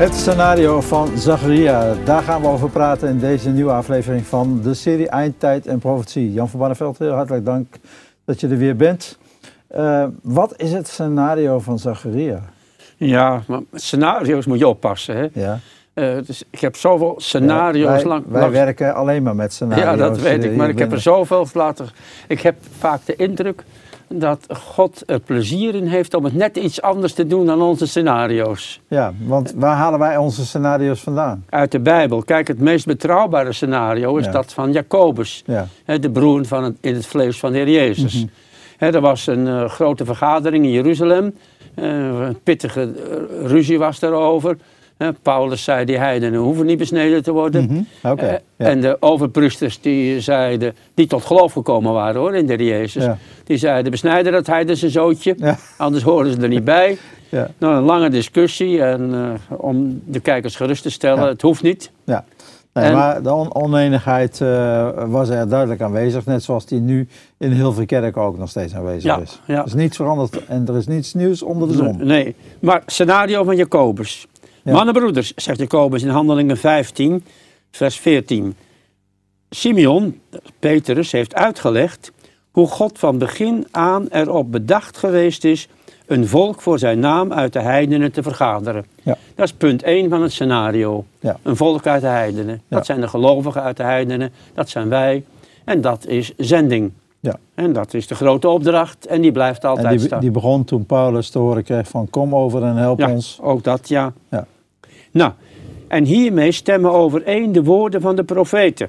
Het scenario van Zacharia, daar gaan we over praten in deze nieuwe aflevering van de serie Eindtijd en Profetie. Jan van Barneveld, heel hartelijk dank dat je er weer bent. Uh, wat is het scenario van Zacharia? Ja, maar scenario's moet je oppassen. Hè? Ja. Uh, dus ik heb zoveel scenario's wij, lang. Wij werken alleen maar met scenario's. Ja, dat weet eh, ik, maar ik heb er zoveel laten. Ik heb vaak de indruk dat God er plezier in heeft om het net iets anders te doen dan onze scenario's. Ja, want waar halen wij onze scenario's vandaan? Uit de Bijbel. Kijk, het meest betrouwbare scenario is Ja. dat van Jacobus, Ja, de broer van het, in het vlees van de Heer Jezus. Hè, er was een eh, grote vergadering in Jeruzalem. Eh, een pittige eh, ruzie was daarover. Paulus zei, die heidenen hoeven niet besneden te worden. Mhm. Eh, ja. En de overpriesters die zeiden, die tot geloof gekomen waren hoor, in de Jezus. Ja. Die zeiden, besnijden dat heiden zijn zootje, Ja. anders horen ze er niet bij. Nou, een lange discussie en eh, om de kijkers gerust te stellen, het hoeft niet. Ja. Nee, En- maar de on oneenigheid eh, was er duidelijk aanwezig, net zoals die nu in heel veel kerken ook nog steeds aanwezig Ja, is. ja. Er is niets veranderd en er is niets nieuws onder de zon. Nee, maar scenario van Jacobus. Ja. Mannenbroeders, zegt Jacobus in Handelingen 15, vers 14. Simeon, Petrus, heeft uitgelegd hoe God van begin aan erop bedacht geweest is een volk voor zijn naam uit de heidenen te vergaderen. Ja. Dat is punt 1 van het scenario. Ja. Een volk uit de heidenen. Dat zijn de gelovigen uit de heidenen. Dat zijn wij. En dat is zending. Ja. En dat is de grote opdracht. En die blijft altijd En die, staan. die begon toen Paulus te horen kreeg van kom over en help Ja, ons. ook dat, ja. Ja. Nou, en hiermee stemmen overeen de woorden van de profeten.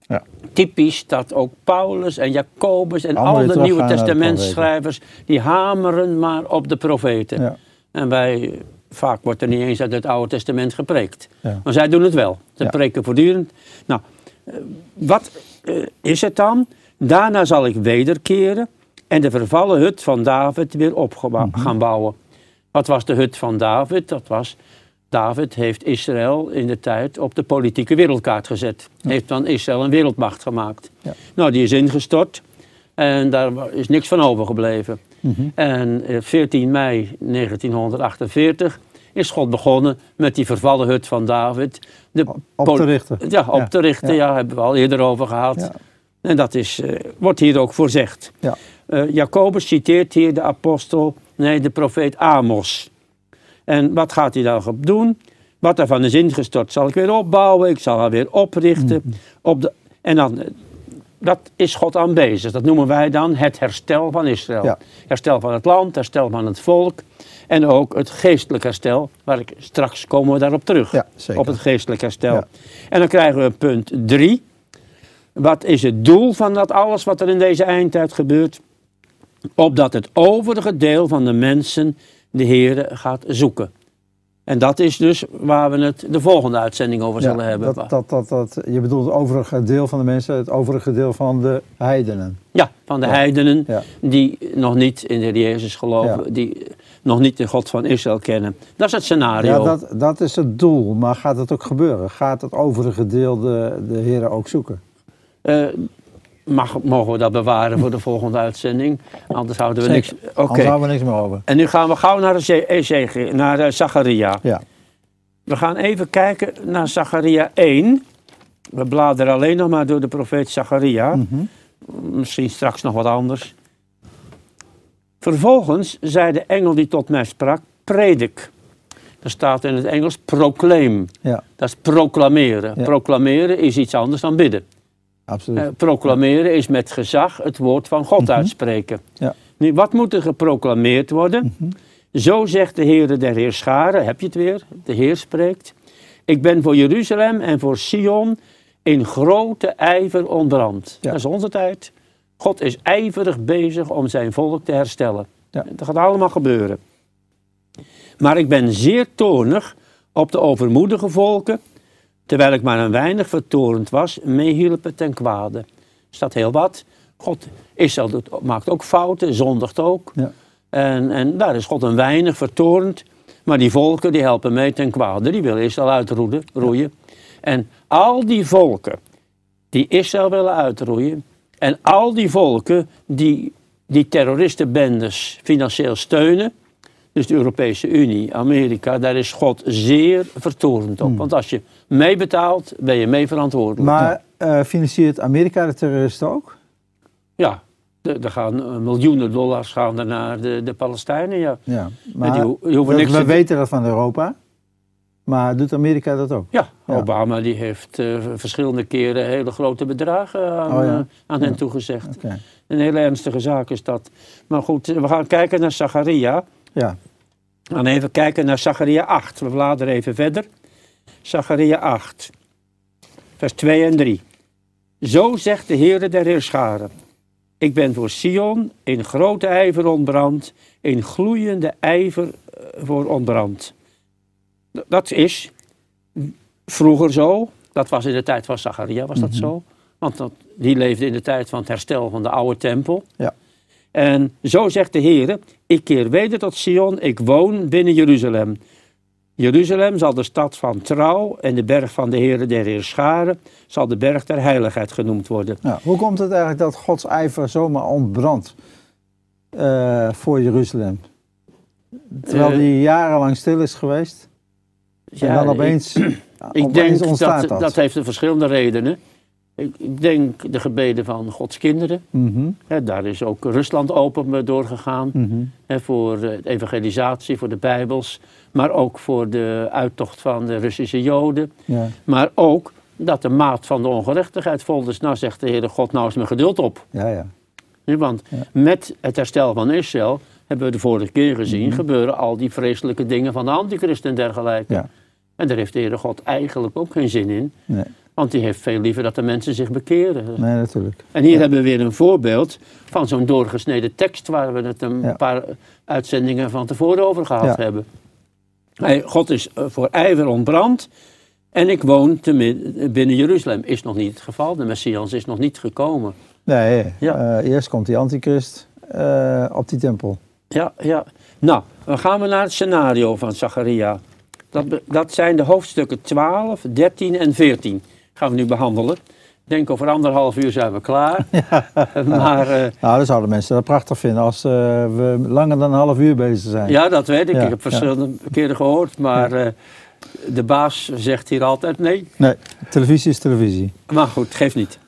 Ja. Typisch dat ook Paulus en Jacobus en Allemaal al de Nieuwe Testamentschrijvers, die hameren maar op de profeten. Ja. En wij, vaak wordt er niet eens uit het Oude Testament gepreekt. Ja. Maar zij doen het wel. Ze preken voortdurend. Nou, eh, wat eh, is het dan? Daarna zal ik wederkeren en de vervallen hut van David weer op Mhm. gaan bouwen. Wat was de hut van David? Dat was, David heeft Israël in de tijd op de politieke wereldkaart gezet. Heeft van Israël een wereldmacht gemaakt. Ja. Nou, die is ingestort en daar is niks van overgebleven. Mhm. En eh, 14 mei 1948 is God begonnen met die vervallen hut van David. De Op te richten. Ja, op Ja, te richten. Ja. hebben we al eerder over gehad. En dat is, eh, wordt hier ook voorzegd. Ja. Eh, Jacobus citeert hier de apostel, nee, de profeet Amos. En wat gaat hij dan doen? Wat ervan is ingestort zal ik weer opbouwen, ik zal haar weer oprichten. Mhm. Op de, en dan, eh, dat is God aan bezig. Dat noemen wij dan het herstel van Israël. Ja. Herstel van het land, herstel van het volk. En ook het geestelijk herstel, waar ik straks komen we daarop terug. Ja. Op het geestelijk herstel. Ja. En dan krijgen we punt 3. Wat is het doel van dat alles wat er in deze eindtijd gebeurt? Opdat het overige deel van de mensen de Heer gaat zoeken. En dat is dus waar we het de volgende uitzending over Ja, zullen hebben. Dat, dat, dat, dat, je bedoelt het overige deel van de mensen, het overige deel van de heidenen. Ja, van de Ja. heidenen Ja. die nog niet in de Heer Jezus geloven, die nog niet de God van Israël kennen. Dat is het scenario. Ja, dat, dat is het doel, maar gaat het ook gebeuren? Gaat het overige deel de, de heren ook zoeken? Eh, mag, mogen we dat bewaren voor de volgende uitzending? Anders houden we Zeker. niks. Oké. Anders houden we niks meer over. En nu gaan we gauw naar, Eze- Ezege- naar eh, Zacharia. Ja, We gaan even kijken naar Zacharia 1. We bladeren alleen nog maar door de profeet Zacharia. Mhm. Misschien straks nog wat anders. Vervolgens zei de engel die tot mij sprak, predik. Er staat in het Engels proclaim. ja Dat is proclameren. Ja. Proclameren is iets anders dan bidden. Absoluut. Eh, proclameren is met gezag het woord van God uitspreken. Mhm. Ja. Nu, wat moet er geproclameerd worden? Mhm. Zo zegt de Heere der Heerscharen, heb je het weer? De Heer spreekt. Ik ben voor Jeruzalem en voor Sion in grote ijver ontbrand. Ja. Dat is onze tijd. God is ijverig bezig om zijn volk te herstellen. Ja. Dat gaat allemaal gebeuren. Maar ik ben zeer toornig op de overmoedige volken, terwijl ik maar een weinig vertorend was, meehielpen ten kwade. Er staat heel wat. God, Israël doet, maakt ook fouten, zondigt ook. Ja. En, en daar is God een weinig vertorend. Maar die volken die helpen mee ten kwade. Die willen Israël uitroeien. roeien. En al die volken die Israël willen uitroeien. En al die volken die die terroristenbendes financieel steunen. Dus de Europese Unie, Amerika, daar is God zeer vertorend op. Hmm. Want als je meebetaalt, ben je mee verantwoordelijk. Maar eh, financiert Amerika de terroristen ook? Ja, er gaan eh, miljoenen dollars gaan naar de, de Palestijnen, ja. Ja. Maar die hoeven we, niks we te- weten dat van Europa. Maar doet Amerika dat ook? Ja, Ja. Obama die heeft eh, verschillende keren hele grote bedragen aan, Oh ja. aan hen toegezegd. Een hele ernstige zaak is dat. Maar goed, we gaan kijken naar Zacharia. Ja. We gaan even kijken naar Zacharia 8. We bladeren even verder. Zacharia 8, vers 2 en 3. Zo zegt de Heere der Heerscharen. Ik ben voor Sion in grote ijver ontbrand, in gloeiende ijver eh, voor ontbrand. Dat is vroeger zo, dat was in de tijd van Zacharia was dat Mhm. zo. Want dat, die leefde in de tijd van het herstel van de oude tempel. Ja. En zo zegt de Heer, ik keer weder tot Sion, ik woon binnen Jeruzalem. Jeruzalem zal de stad van trouw en de berg van de Heere der Heerscharen zal de berg der heiligheid genoemd worden. Ja. Hoe komt het eigenlijk dat Gods ijver zomaar ontbrandt eh, voor Jeruzalem? Terwijl Eh, die jarenlang stil is geweest. en dan ik- opeens, Ik opeens denk dat, dat. dat heeft verschillende redenen. Ik, denk de gebeden van Gods kinderen. Mhm, daar is ook Rusland open door gegaan. mhm. Voor eh, de evangelisatie, voor de Bijbels. Maar ook voor de uittocht van de Russische Joden. Ja. Maar ook dat de maat van de ongerechtigheid vol is. Nou zegt de Heere God, nou is mijn geduld op. ja, ja. Want met het herstel van Israël, hebben we de vorige keer gezien, Mhm. gebeuren al die vreselijke dingen van de antichrist en dergelijke. Ja. En daar heeft de Heere God eigenlijk ook geen zin in. Nee, Want die heeft veel liever dat de mensen zich bekeren. nee, natuurlijk. En hier hebben we weer een voorbeeld van zo'n doorgesneden tekst waar we het een Ja. paar uitzendingen van tevoren over gehad Ja. hebben. Hij, God is eh, voor ijver ontbrand en ik woon te binnen Jeruzalem. Is nog niet het geval, de Messias is nog niet gekomen. Nee, Ja. eh, eerst komt die antichrist eh, op die tempel. Ja, ja. Nou, dan gaan we naar het scenario van Zacharia. Dat, dat zijn de hoofdstukken 12, 13 en 14. Gaan we nu behandelen. Ik denk over anderhalf uur zijn we klaar. Maar eh, Nou, dan zouden mensen dat prachtig vinden als eh, we langer dan een half uur bezig zijn. ja, dat weet ik. Ja, ik heb verschillende keren gehoord. Maar eh, de baas zegt hier altijd nee. Nee, televisie is televisie. Maar goed, geeft niet.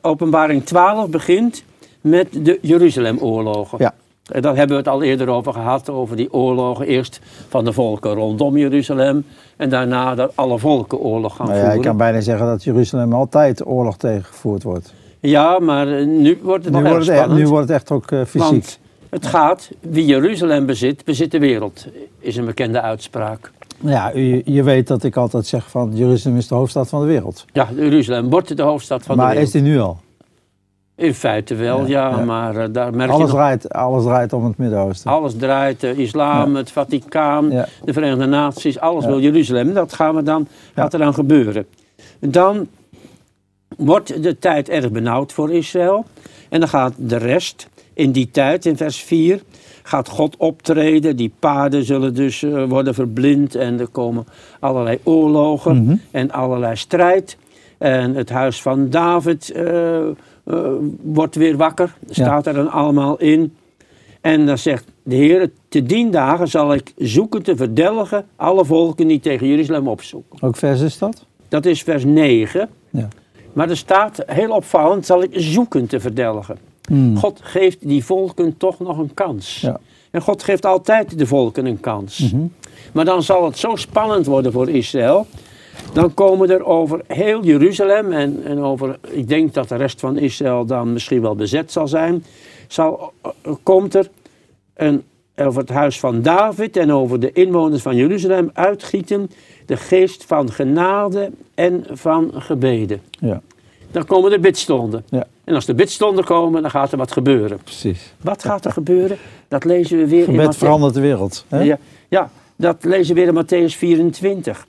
Openbaring 12 begint met de Jeruzalemoorlogen. Ja. En daar hebben we het al eerder over gehad, over die oorlogen. Eerst van de volken rondom Jeruzalem en daarna dat alle volken oorlog gaan Nou ja, voeren. kan bijna zeggen dat Jeruzalem altijd oorlog tegengevoerd wordt. Ja, maar eh, nu wordt het Nu wordt het, spannend. nu wordt het echt ook eh, fysiek. want het gaat, wie Jeruzalem bezit, bezit de wereld, is een bekende uitspraak. Ja, u, je weet dat ik altijd zeg van Jeruzalem is de hoofdstad van de wereld. Ja, Jeruzalem wordt de hoofdstad van maar de wereld. is die nu al? In feite wel, ja, Ja, ja. maar eh, daar merk Alles je nog... draait, alles draait om het Midden-Oosten. Alles draait, de islam, het Vaticaan, de Verenigde Naties, alles wil Jeruzalem. Dat gaan we dan, gaat er dan gebeuren. Dan wordt de tijd erg benauwd voor Israël. En dan gaat de rest in die tijd, in vers 4, gaat God optreden. Die paden zullen dus eh, worden verblind en er komen allerlei oorlogen Mhm. en allerlei strijd. En het huis van David eh, eh, wordt weer wakker, staat er dan allemaal in. En dan zegt de Heer, te dien dagen zal ik zoeken te verdelgen alle volken die tegen Jeruzalem opzoeken. Ook vers is dat? Dat is vers 9. Ja. Maar er staat, heel opvallend, zal ik zoeken te verdelgen. Hmm. God geeft die volken toch nog een kans. Ja. En God geeft altijd de volken een kans. Mhm. Maar dan zal het zo spannend worden voor Israël. Dan komen er over heel Jeruzalem en, en over, ik denk dat de rest van Israël dan misschien wel bezet zal zijn. Zal, eh, komt er een, over het huis van David en over de inwoners van Jeruzalem uitgieten de geest van genade en van gebeden. Ja, Dan komen er bidstonden. Ja. En als de bidstonden komen, dan gaat er wat gebeuren. precies. Wat gaat er gebeuren? Dat lezen we weer in Matthäus. verandert de wereld. Hè? Ja, ja, dat lezen we weer in Matthäus 24.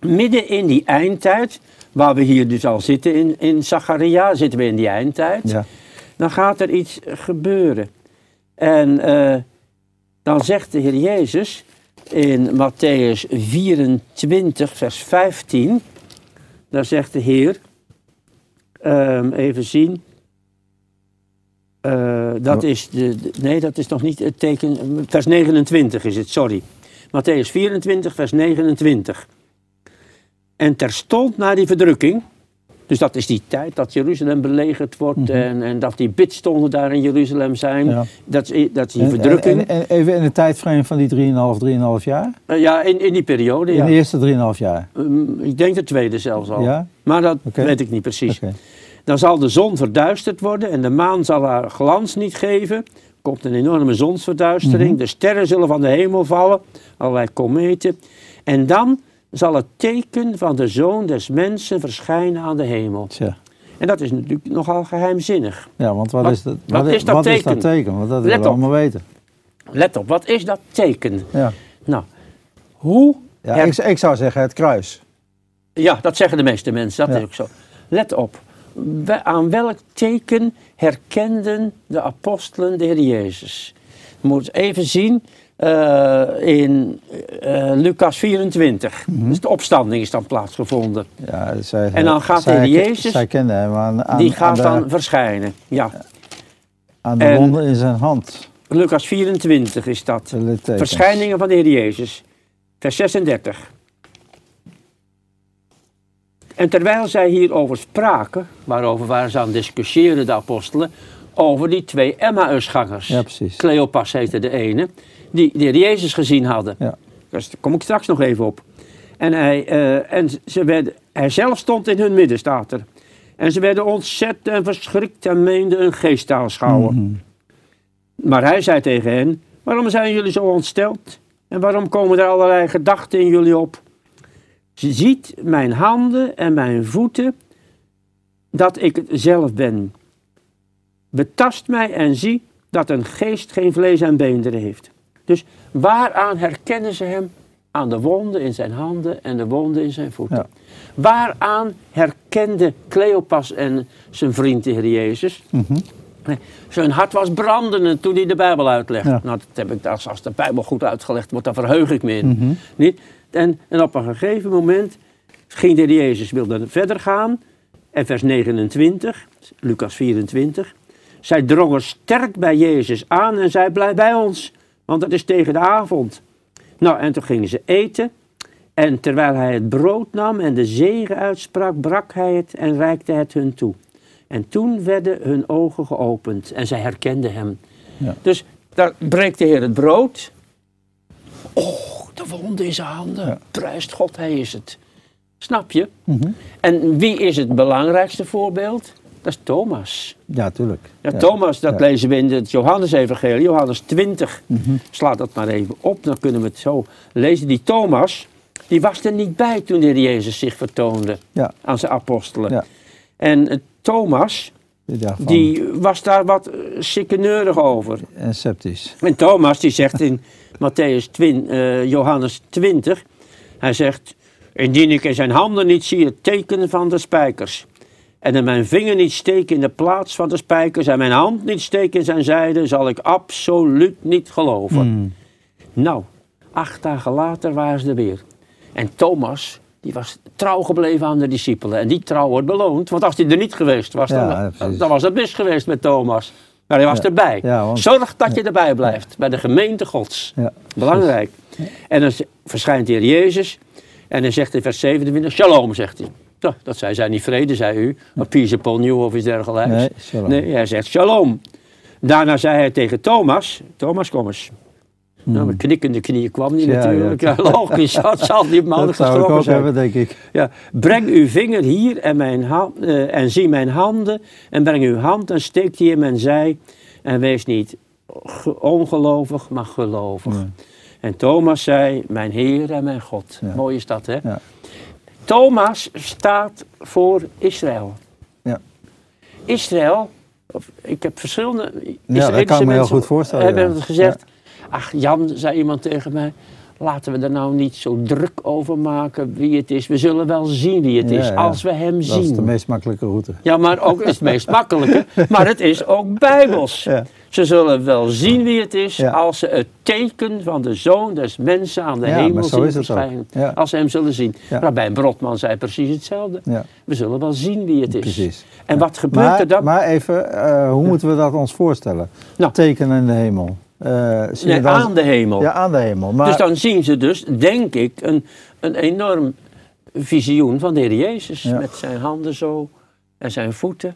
Midden in die eindtijd, waar we hier dus al zitten in, in Zacharia, zitten we in die eindtijd, Ja. dan gaat er iets gebeuren. En eh, dan zegt de Heer Jezus in Matthäus 24, vers 15, daar zegt de Heer, ehm, even zien, Eh, dat is de, de- nee, dat is nog niet het teken. Vers 29 is het, sorry. Matthäus 24, vers 29. En terstond na die verdrukking, dus dat is die tijd dat Jeruzalem belegerd wordt en, en dat die bidstonden daar in Jeruzalem zijn. Mhm. Ja. Dat, is, dat is die En- verdrukking. En, en, en even in de tijdframe van die 3,5, 3,5 jaar? Eh, ja, in, in die periode, In ja. de eerste 3,5 jaar? Um, ik denk de tweede zelfs al. Ja? Maar dat weet ik niet precies. Dan zal de zon verduisterd worden en de maan zal haar glans niet geven. Komt een enorme zonsverduistering. Mhm. De sterren zullen van de hemel vallen, allerlei kometen. En dan zal het teken van de zoon des mensen verschijnen aan de hemel. Tja. En dat is natuurlijk nogal geheimzinnig. Ja, want wat, Wat- is dat, wat wat, is dat wat is teken? dat teken? Want dat Let willen we allemaal weten. Let op, wat is dat teken? Ja. Nou, hoe... Ja, her- ik, ik zou zeggen het kruis. Ja, dat zeggen de meeste mensen, dat Ja. is ook zo. Let op, we- aan welk teken herkenden de apostelen de Heer Jezus? Je moet even zien eh, in eh, Lucas 24. Mhm. Dus de opstanding is dan plaatsgevonden. Ja, zij, En dan gaat zij, de Jezus- Zij kenden hem aan, aan, Die gaat aan de, dan verschijnen. Ja, aan de en- wonden in zijn hand. Lucas 24 is dat. Verschijningen van de Heer Jezus. Vers 36. En terwijl zij hierover spraken, waarover waren ze aan het discussiëren, de apostelen, over die twee Emmausgangers. Ja, precies. Cleopas heette de ene, die de Heer Jezus gezien hadden. Ja. Dus daar kom ik straks nog even op. En, hij, eh, en ze werden, hij zelf stond in hun midden, staat er. En ze werden ontzet en verschrikt en meenden een geest te aanschouwen. Mhm. Maar hij zei tegen hen: Waarom zijn jullie zo ontsteld? En waarom komen er allerlei gedachten in jullie op? Ziet mijn handen en mijn voeten dat ik het zelf ben. Betast mij en zie dat een geest geen vlees en beenderen heeft. Dus waaraan herkennen ze hem? Aan de wonden in zijn handen en de wonden in zijn voeten. Ja. Waaraan herkende Cleopas en zijn vriend de Heer Jezus? Mhm. Zijn hart was brandende toen hij de Bijbel uitlegde. Ja. Nou, dat heb ik, als, als de Bijbel goed uitgelegd wordt, daar verheug ik me in. Mhm. Niet? En, en op een gegeven moment ging de Heer Jezus, wilde verder gaan. En vers 29, Lucas 24. Zij drongen sterk bij Jezus aan en zei, blijf bij ons, want het is tegen de avond. Nou, en toen gingen ze eten. En terwijl hij het brood nam en de zegen uitsprak, brak hij het en reikte het hun toe. En toen werden hun ogen geopend en zij herkenden hem. Ja. Dus daar breekt de Heer het brood. Oh, de wonde in zijn handen. Ja. Prijst God, hij is het. Snap je? Mhm. En wie is het belangrijkste voorbeeld? Dat is Thomas. Ja, tuurlijk. Ja, Ja. Thomas, dat Ja. lezen we in het Johannes-evangelie, Johannes 20. Mhm. Sla dat maar even op, dan kunnen we het zo lezen. Die Thomas, die was er niet bij toen de Heer Jezus zich vertoonde aan zijn apostelen. Ja. En eh, Thomas, Die dacht van, die was daar wat uh, sikkeneurig over. En sceptisch. En Thomas, die zegt in Matthäus 20, eh, Johannes 20, hij zegt, indien ik in zijn handen niet zie het teken van de spijkers, en mijn vinger niet steek in de plaats van de spijkers, en mijn hand niet steek in zijn zijde, zal ik absoluut niet geloven. Mhm. Nou, acht dagen later waren ze er weer. En Thomas, die was trouw gebleven aan de discipelen. En die trouw wordt beloond, want als hij er niet geweest was, Ja, dan, was het mis geweest met Thomas. Maar hij was Ja. erbij. Ja, want- Zorg dat je erbij blijft, bij de gemeente gods. Belangrijk. En dan verschijnt de Heer Jezus en hij zegt in vers 27, shalom, zegt hij. Nou, dat zei zij niet vrede, zei u, of peace upon you of iets dergelijks. Nee, shalom. Nee, hij zegt shalom. Daarna zei hij tegen Thomas, Thomas kom eens. Nou, met knikkende knieën kwam hij Hmm. Ja, natuurlijk. ja. Ja, logisch, dat zal die man Dat zou ik geschrokken ook zijn. hebben, denk ik. Ja, breng uw vinger hier en, mijn hand, eh, en zie mijn handen. En breng uw hand en steek die in mijn zij. En wees niet ge- ongelovig, maar gelovig. En Thomas zei, mijn Heer en mijn God. Ja. Mooi is dat, hè? Ja. Thomas staat voor Israël. Ja. Israël, of, ik heb verschillende dat Israëlische kan ik me heel goed voorstellen, hebben ja. gezegd. Ach, Jan, zei iemand tegen mij, laten we er nou niet zo druk over maken wie het is. We zullen wel zien wie het Ja, is ja. als we hem Dat zien. is de meest makkelijke route. Ja, maar ook is het meest makkelijke. Maar het is ook bijbels. Ja. Ze zullen wel zien wie het is als ze het teken van de Zoon des Mensen aan de Ja, hemel maar zo zien het verschijnen. Als ze hem zullen zien. Rabijn Brotman zei precies hetzelfde. We zullen wel zien wie het is. precies. En wat gebeurt Maar, er dan? maar even, eh, hoe moeten we dat ons voorstellen? Nou. Teken in de hemel. Nee, dan- aan de hemel. Ja, aan de hemel. Maar, Dus dan zien ze dus, denk ik, een, een enorm visioen van de Heer Jezus. Ja. Met zijn handen zo en zijn voeten.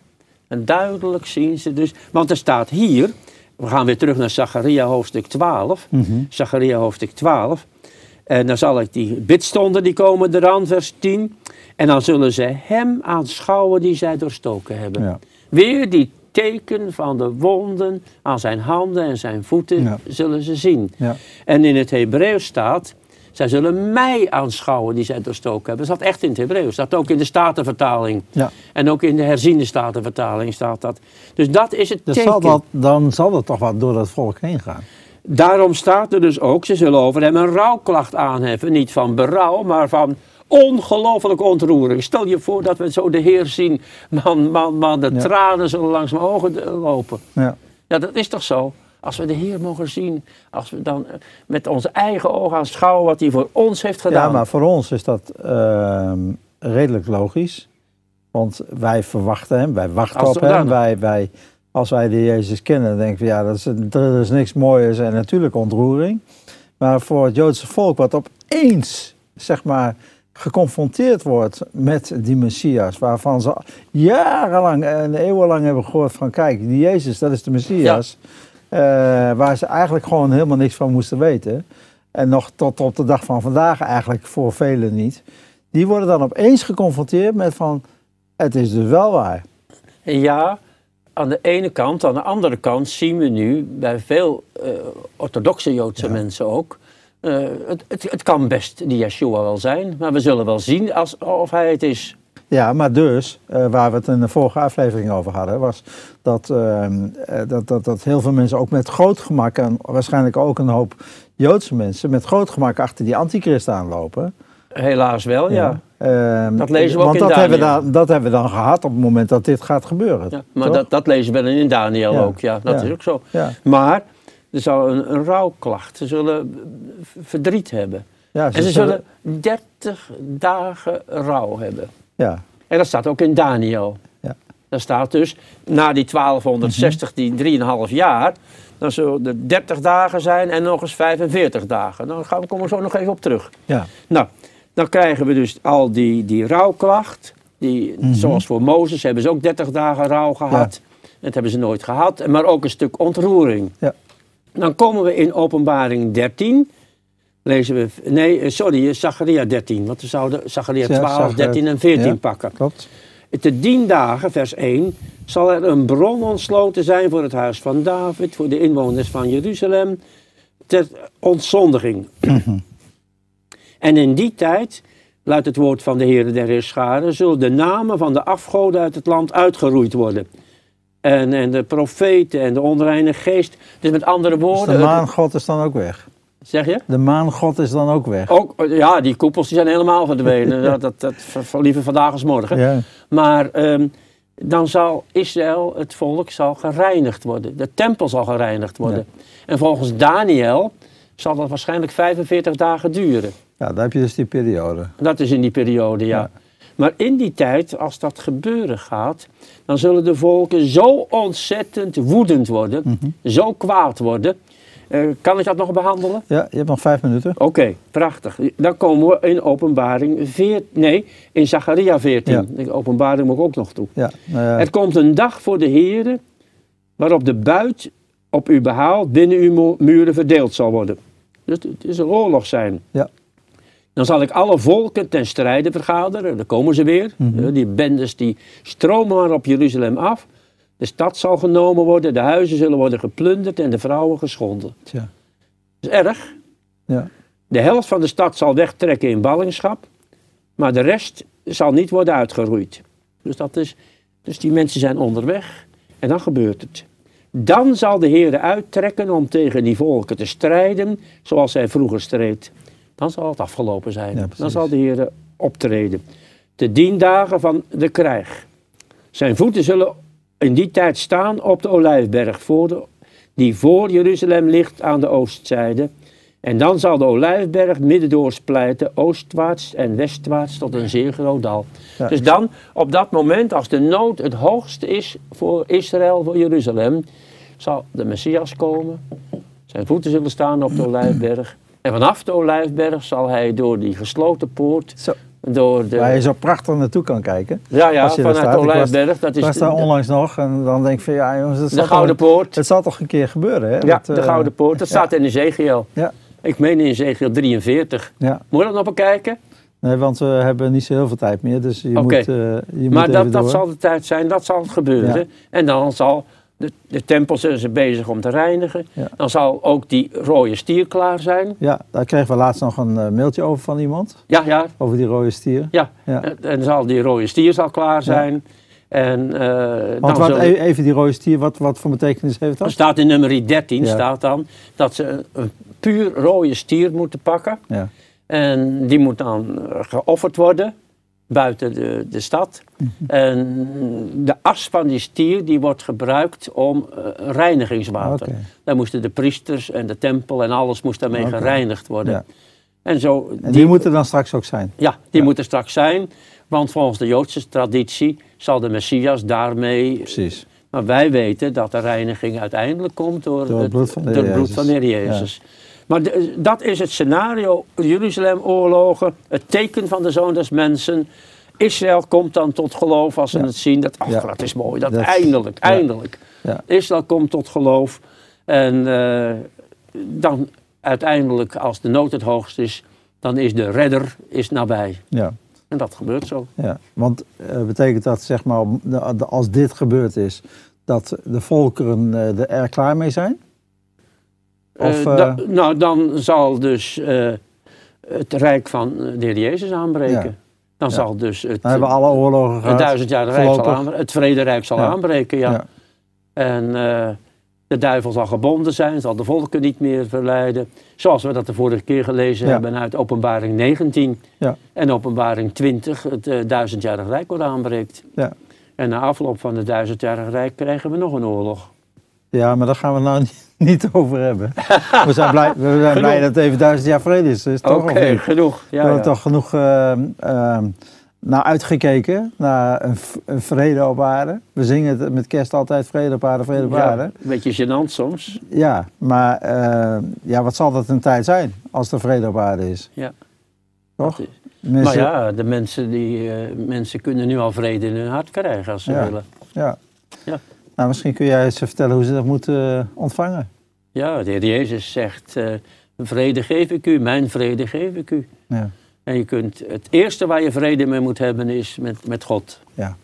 En duidelijk zien ze dus. Want er staat hier, we gaan weer terug naar Zacharia hoofdstuk 12. Mhm. Zacharia hoofdstuk 12. En dan zal ik die bidstonden, die komen eraan, vers 10. En dan zullen ze hem aanschouwen die zij doorstoken hebben. Ja. Weer die teken van de wonden aan zijn handen en zijn voeten Ja. zullen ze zien. Ja. En in het Hebreeuws staat, zij zullen mij aanschouwen die zij doorstoken hebben. Dat staat echt in het Hebreeuws. Dat staat ook in de Statenvertaling. Ja. En ook in de herziende Statenvertaling staat dat. Dus dat is het Dus teken. zal dat, dan zal er toch wat door dat volk heen gaan. Daarom staat er dus ook, ze zullen over hem een rouwklacht aanheffen. Niet van berouw, maar van ongelooflijke ontroering. Stel je voor dat we zo de Heer zien, man, man, man, de Ja. tranen zullen langs mijn ogen lopen. Ja. Ja, dat is toch zo? Als we de Heer mogen zien, als we dan eh, met onze eigen ogen aanschouwen wat hij voor ons heeft gedaan. Ja, maar voor ons is dat ehm, redelijk logisch. Want wij verwachten hem, wij wachten Als op hem. Wij, wij, als wij de Jezus kennen, denken we, ja, dat is, er is niks mooiers en natuurlijk ontroering. Maar voor het Joodse volk, wat opeens, zeg maar, geconfronteerd wordt met die Messias, waarvan ze jarenlang en eeuwenlang hebben gehoord van, kijk, die Jezus, dat is de Messias. Eh, waar ze eigenlijk gewoon helemaal niks van moesten weten. En nog tot op de dag van vandaag eigenlijk voor velen niet. Die worden dan opeens geconfronteerd met van, het is dus wel waar. Ja, aan de ene kant. Aan de andere kant zien we nu bij veel eh, orthodoxe Joodse mensen ook. Eh, het, het, het kan best die Yeshua wel zijn, maar we zullen wel zien als, of hij het is. Ja, maar dus, eh, waar we het in de vorige aflevering over hadden, was dat, eh, dat, dat, dat heel veel mensen ook met groot gemak, en waarschijnlijk ook een hoop Joodse mensen, met groot gemak achter die antichrist aanlopen. Helaas wel, ja. Ehm, Dat lezen we ook want in dat hebben, we Daniel. dan, dat hebben we dan gehad op het moment dat dit gaat gebeuren. ja maar toch? dat, dat lezen we dan in Daniel Ja. ook, ja. Dat Ja. is ook zo. Ja, Maar er zal een, een rouwklacht. Ze zullen verdriet hebben. ja, En ze zullen 30 dagen rouw hebben. Ja, En dat staat ook in Daniel. Ja. Daar staat dus, na die 1260, die 3,5 jaar, dan zullen er 30 dagen zijn en nog eens 45 dagen. Dan gaan we, komen we zo nog even op terug. ja, Nou, dan krijgen we dus al die, die rouwklacht. Die, Zoals voor Mozes hebben ze ook 30 dagen rouw gehad. Dat hebben ze nooit gehad. Maar ook een stuk ontroering. Ja. Dan komen we in openbaring 13. Lezen we, nee, eh, sorry, Zacharia 13. Want we zouden Zacharia Ja, 12, Zacharia- 13 en 14 ja. pakken. klopt. Te dien dagen, vers 1, zal er een bron ontsloten zijn voor het huis van David, voor de inwoners van Jeruzalem, ter ontzondiging. en in die tijd, luidt het woord van de Heer der Heerscharen, zullen de namen van de afgoden uit het land uitgeroeid worden. En, en de profeten en de onreine geest. Dus met andere Dus woorden, de maangod is dan ook weg. zeg je? De maangod is dan ook weg. Ook, ja, die koepels die zijn helemaal verdwenen. dat, dat, dat, liever vandaag als morgen. Ja, Maar ehm, dan zal Israël, het volk, zal gereinigd worden. De tempel zal gereinigd worden. En volgens Daniel zal dat waarschijnlijk 45 dagen duren. ja, daar heb je dus die periode. Dat is in die periode, ja. Ja. Maar in die tijd, als dat gebeuren gaat, dan zullen de volken zo ontzettend woedend worden, Mhm. zo kwaad worden. Eh, kan ik dat nog behandelen? Ja, je hebt nog vijf minuten. Oké, prachtig. Dan komen we in openbaring 14, nee, in Zacharia 14. De openbaring moet ik ook nog toe. Ja, nou ja, Er komt een dag voor de Heere waarop de buit op u behaald binnen uw mu- muren verdeeld zal worden. Dus het is een oorlog zijn. Ja. Dan zal ik alle volken ten strijde vergaderen. Daar komen ze weer. Mhm. Eh, Die bendes die stromen maar op Jeruzalem af. De stad zal genomen worden, de huizen zullen worden geplunderd en de vrouwen geschonden. tja, Dat is erg. ja. De helft van de stad zal wegtrekken in ballingschap, maar de rest zal niet worden uitgeroeid. Dus, dat is, dus die mensen zijn onderweg en dan gebeurt het. Dan zal de Heer uittrekken om tegen die volken te strijden, zoals hij vroeger streed. Dan zal het afgelopen zijn. Ja, dan zal de Heer optreden. De diendagen van de krijg. Zijn voeten zullen in die tijd staan op de Olijfberg, voor de, die voor Jeruzalem ligt aan de oostzijde. En dan zal de Olijfberg middendoor splijten, oostwaarts en westwaarts tot een zeer groot dal. Ja. Dus dan, op dat moment, als de nood het hoogste is voor Israël, voor Jeruzalem, zal de Messias komen. Zijn voeten zullen staan op de Olijfberg. En vanaf de Olijfberg zal hij door die gesloten poort, Zo, door de... waar je zo prachtig naartoe kan kijken. ja, ja, vanuit de was- Olijfberg, dat is was daar onlangs nog en dan denk ik van ja jongens, het de Gouden toch, Poort. het zal toch een keer gebeuren hè? Ja, Dat, de eh, Gouden Poort. Dat ja. staat in Ezekiel. Ja, Ik meen in Ezekiel 43. ja. Moet je dat nog bekijken? Nee, want we hebben niet zo heel veel tijd meer, dus je Oké. moet, eh, je moet Maar dat, dat zal de tijd zijn, dat zal het gebeuren. Ja. En dan zal de, de tempel zijn ze bezig om te reinigen. Ja. Dan zal ook die rode stier klaar zijn. Ja, daar kregen we laatst nog een eh, mailtje over van iemand, Ja, ja, over die rode stier. ja. Ja. En dan zal die rode stier zal klaar zijn. En eh Want wat, zullen- e- even die rode stier, wat, wat voor betekenis heeft er dat? staat in nummer 13 Ja. staat dan dat ze een, een puur rode stier moeten pakken. Ja, En die moet dan eh, geofferd worden buiten de, de stad. Mhm. En de as van die stier die wordt gebruikt om eh, reinigingswater. Daar moesten de priesters en de tempel en alles moest daarmee gereinigd worden. Ja. En zo, En die moeten dan straks ook zijn. ja, die Ja. moeten straks zijn. Want volgens de Joodse traditie zal de Messias daarmee... Precies. Maar wij weten dat de reiniging uiteindelijk komt door, Door het bloed van de Heer de. Jezus. Maar de- dat is het scenario, Jeruzalem-oorlogen, het teken van de Zoon des Mensen. Israël komt dan tot geloof als ze Ja. het zien. Dat, ach, Ja. dat is mooi, dat, Dat- eindelijk, eindelijk. Ja. Israël komt tot geloof. En eh, dan uiteindelijk, als de nood het hoogst is, dan is de redder is nabij. Ja, En dat gebeurt zo. ja. Want eh, betekent dat, zeg maar, als dit gebeurd is, dat de volkeren eh, er klaar mee zijn? Of, Eh, eh, da- nou, dan zal dus eh, het rijk van de Heer Jezus aanbreken. Ja. Dan Ja. zal dus het, Dan hebben we alle oorlogen het gehad. duizendjarige rijk zal aanbreken, het vrederijk zal Ja. aanbreken, ja. En de duivel zal gebonden zijn, zal de volken niet meer verleiden. Zoals we dat de vorige keer gelezen hebben uit openbaring 19 Ja. en openbaring 20, het eh, duizendjarige rijk wordt aanbreekt. Ja. En na afloop van het duizendjarige rijk krijgen we nog een oorlog. Ja, maar daar gaan we het nou niet, over hebben. We zijn blij, we zijn blij dat het even duizend jaar vrede is. is toch, Oké, genoeg. we Ja, hebben ja. toch genoeg ehm, ehm, naar uitgekeken, naar een, vrede op aarde. We zingen het met kerst altijd vrede op aarde, vrede op Ja, aarde. een beetje gênant soms. Ja, maar eh, ja, wat zal dat een tijd zijn als er vrede op aarde is? Ja. Toch? Mensen- Maar ja, de mensen, die, eh, mensen kunnen nu al vrede in hun hart krijgen als ze willen. ja. Ja. Nou, misschien kun jij eens vertellen hoe ze dat moeten eh, ontvangen. Ja, de Heer Jezus zegt, eh, vrede geef ik u, mijn vrede geef ik u. Ja. En je kunt, het eerste waar je vrede mee moet hebben is met, met God. Ja.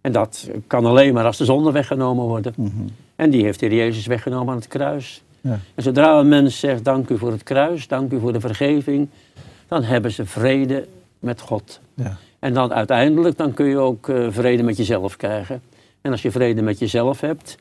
En dat kan alleen maar als de zonde weggenomen worden. Mhm. En die heeft de Heer Jezus weggenomen aan het kruis. Ja. En zodra een mens zegt, dank u voor het kruis, dank u voor de vergeving, dan hebben ze vrede met God. Ja. En dan uiteindelijk dan kun je ook eh, vrede met jezelf krijgen. En als je vrede met jezelf hebt,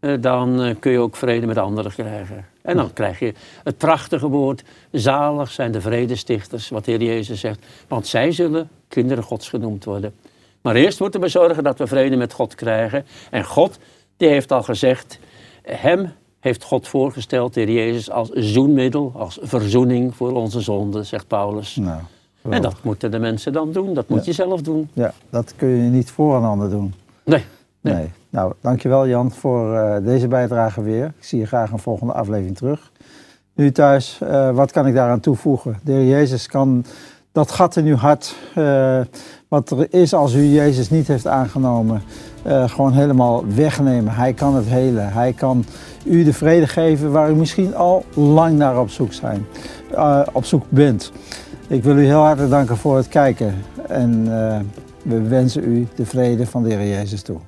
eh, dan eh, kun je ook vrede met anderen krijgen. En dan krijg je het prachtige woord, zalig zijn de vredestichters, wat de Heer Jezus zegt. Want zij zullen kinderen Gods genoemd worden. Maar eerst moeten we zorgen dat we vrede met God krijgen. En God, die heeft al gezegd, hem heeft God voorgesteld, de Heer Jezus, als zoenmiddel, als verzoening voor onze zonden, zegt Paulus. Nou, En dat moeten de mensen dan doen, dat moet Ja. je zelf doen. Ja, dat kun je niet voor een ander doen. Nee, Nee. Nou, dankjewel Jan voor eh, deze bijdrage weer. Ik zie je graag een volgende aflevering terug. Nu thuis, eh, wat kan ik daaraan toevoegen? De Jezus kan dat gat in uw hart, eh, wat er is als u Jezus niet heeft aangenomen, gewoon helemaal wegnemen. Hij kan het helen. Hij kan u de vrede geven waar u misschien al lang naar op zoek, zijn, op zoek bent. Ik wil u heel hartelijk danken voor het kijken en we wensen u de vrede van de Heer Jezus toe.